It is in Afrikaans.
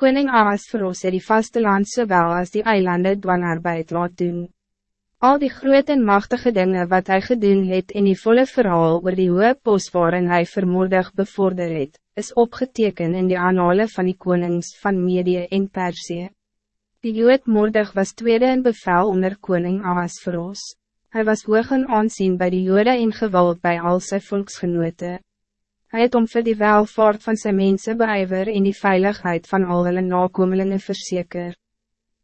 Koning Ahasveros het die vasteland sowel as die eilanden dwanarbeid laat doen. Al die groot en machtige dingen wat hij gedoen het in die volle verhaal oor die hoge pos waarin hy vermoordig bevorder het, is opgeteken in die aanhale van die konings van Medië en Persie. Die jood moordig was tweede in bevel onder koning Ahasveros. Hij was hoog in aansien bij de jode en geweld bij al zijn volksgenoten. Hij het om vir die welvaart van zijn mensen beijver in die veiligheid van al hulle nakomelingen verzeker.